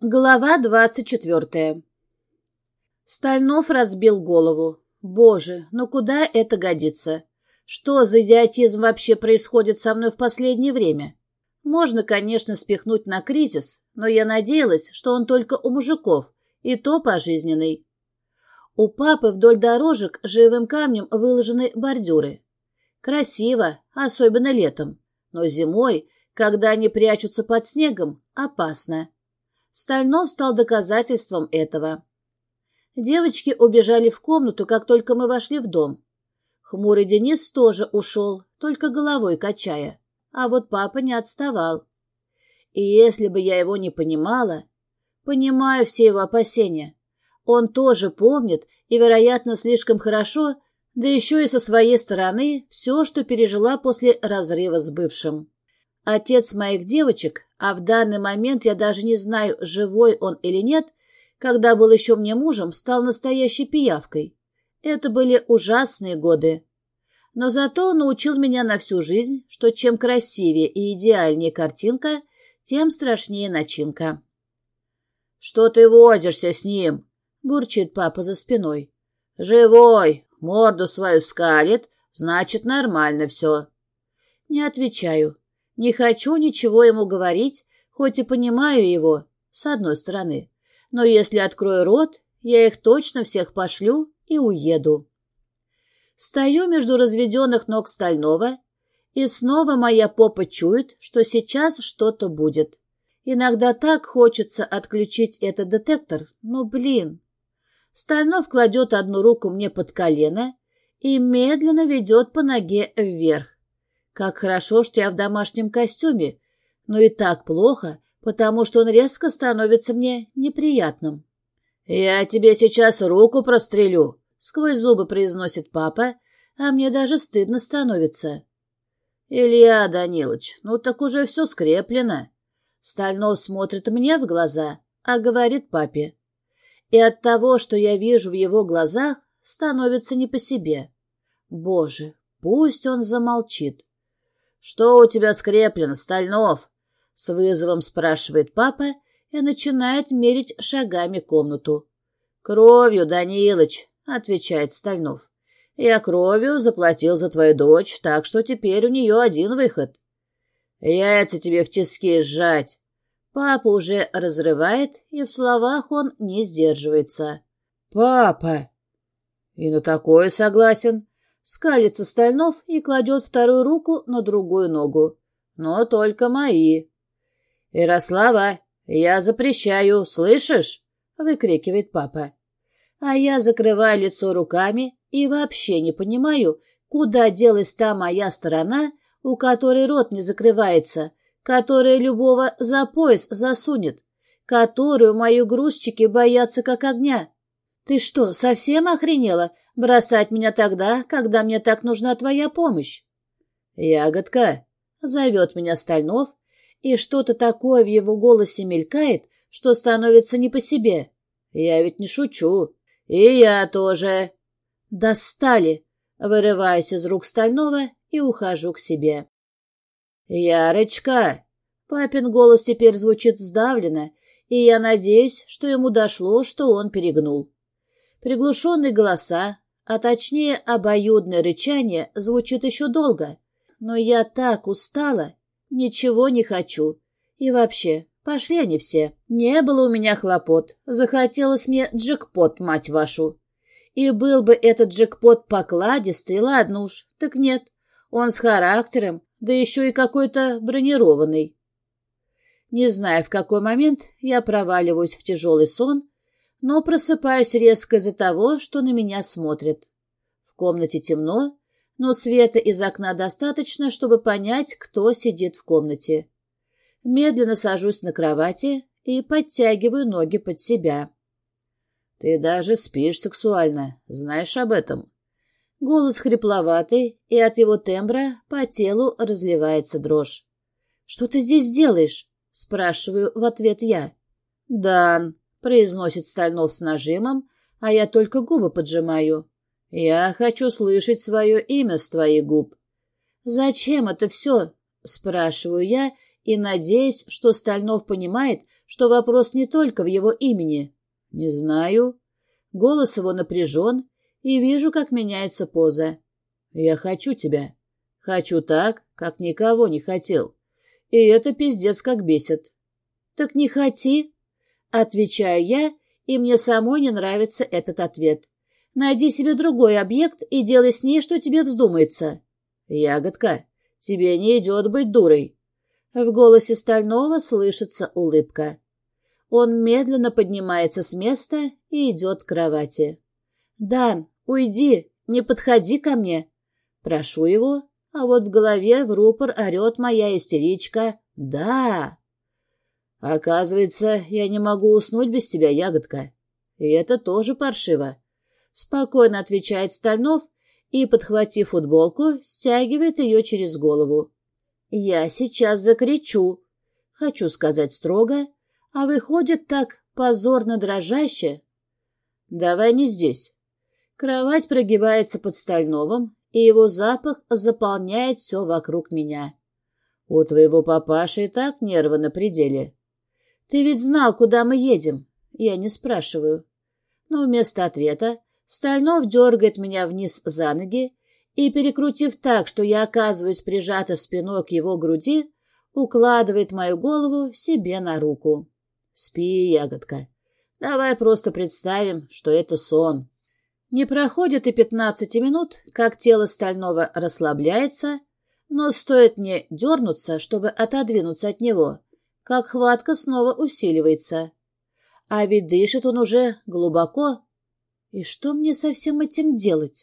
Глава двадцать четвертая. Стальнов разбил голову. Боже, ну куда это годится? Что за идиотизм вообще происходит со мной в последнее время? Можно, конечно, спихнуть на кризис, но я надеялась, что он только у мужиков, и то пожизненный. У папы вдоль дорожек живым камнем выложены бордюры. Красиво, особенно летом, но зимой, когда они прячутся под снегом, опасно. Стальнов стал доказательством этого. Девочки убежали в комнату, как только мы вошли в дом. Хмурый Денис тоже ушел, только головой качая. А вот папа не отставал. И если бы я его не понимала... Понимаю все его опасения. Он тоже помнит, и, вероятно, слишком хорошо, да еще и со своей стороны, все, что пережила после разрыва с бывшим. Отец моих девочек, а в данный момент я даже не знаю, живой он или нет, когда был еще мне мужем, стал настоящей пиявкой. Это были ужасные годы. Но зато он научил меня на всю жизнь, что чем красивее и идеальнее картинка, тем страшнее начинка. — Что ты возишься с ним? — бурчит папа за спиной. — Живой, морду свою скалит, значит, нормально все. Не отвечаю. Не хочу ничего ему говорить, хоть и понимаю его, с одной стороны. Но если открою рот, я их точно всех пошлю и уеду. Стою между разведенных ног Стального, и снова моя попа чует, что сейчас что-то будет. Иногда так хочется отключить этот детектор, но, блин. Стальнов кладет одну руку мне под колено и медленно ведет по ноге вверх. Как хорошо, что я в домашнем костюме, но и так плохо, потому что он резко становится мне неприятным. «Я тебе сейчас руку прострелю», — сквозь зубы произносит папа, а мне даже стыдно становится. «Илья Данилович, ну так уже все скреплено». Стальнов смотрит мне в глаза, а говорит папе. И от того, что я вижу в его глазах, становится не по себе. Боже, пусть он замолчит. «Что у тебя скреплено, Стальнов?» — с вызовом спрашивает папа и начинает мерить шагами комнату. «Кровью, Данилыч», — отвечает Стальнов. «Я кровью заплатил за твою дочь, так что теперь у нее один выход. Яйца тебе в тиски сжать». Папа уже разрывает, и в словах он не сдерживается. «Папа!» «И на такое согласен», Скалится Стальнов и кладет вторую руку на другую ногу. Но только мои. «Ярослава, я запрещаю, слышишь?» — выкрикивает папа. А я закрываю лицо руками и вообще не понимаю, куда делась та моя сторона, у которой рот не закрывается, которая любого за пояс засунет, которую мои грузчики боятся как огня. «Ты что, совсем охренела бросать меня тогда, когда мне так нужна твоя помощь?» «Ягодка!» — зовет меня Стальнов, и что-то такое в его голосе мелькает, что становится не по себе. «Я ведь не шучу. И я тоже!» «Достали!» — вырываюсь из рук Стального и ухожу к себе. «Ярочка!» Папин голос теперь звучит сдавленно, и я надеюсь, что ему дошло, что он перегнул. Приглушенные голоса, а точнее обоюдное рычание звучит еще долго. Но я так устала, ничего не хочу. И вообще, пошли они все. Не было у меня хлопот. Захотелось мне джекпот, мать вашу. И был бы этот джекпот покладистый, ладно уж, так нет. Он с характером, да еще и какой-то бронированный. Не знаю, в какой момент я проваливаюсь в тяжелый сон, но просыпаюсь резко из-за того, что на меня смотрят. В комнате темно, но света из окна достаточно, чтобы понять, кто сидит в комнате. Медленно сажусь на кровати и подтягиваю ноги под себя. «Ты даже спишь сексуально, знаешь об этом?» Голос хрипловатый, и от его тембра по телу разливается дрожь. «Что ты здесь делаешь?» — спрашиваю в ответ я. «Дан», — произносит Стальнов с нажимом, а я только губы поджимаю. «Я хочу слышать свое имя с твоих губ». «Зачем это все?» — спрашиваю я и надеюсь, что Стальнов понимает, что вопрос не только в его имени. Не знаю. Голос его напряжен, и вижу, как меняется поза. Я хочу тебя. Хочу так, как никого не хотел. И это пиздец как бесит. Так не хоти. Отвечаю я, и мне самой не нравится этот ответ. Найди себе другой объект и делай с ней, что тебе вздумается. Ягодка, тебе не идет быть дурой. В голосе Стального слышится улыбка. Он медленно поднимается с места и идет к кровати. «Дан, уйди, не подходи ко мне!» Прошу его, а вот в голове в рупор орет моя истеричка «Да!» Оказывается, я не могу уснуть без тебя, ягодка. И это тоже паршиво. Спокойно отвечает Стальнов и, подхватив футболку, стягивает ее через голову. Я сейчас закричу. Хочу сказать строго, а выходит так позорно дрожаще. Давай не здесь. Кровать прогибается под Стальновым, и его запах заполняет все вокруг меня. У твоего папаши и так нервы на пределе. Ты ведь знал, куда мы едем. Я не спрашиваю. Но вместо ответа Стальнов дергает меня вниз за ноги и, перекрутив так, что я оказываюсь прижата спиной к его груди, укладывает мою голову себе на руку. Спи, ягодка. Давай просто представим, что это сон. Не проходит и пятнадцати минут, как тело стального расслабляется, но стоит мне дернуться, чтобы отодвинуться от него, как хватка снова усиливается. А ведь дышит он уже глубоко. И что мне со всем этим делать?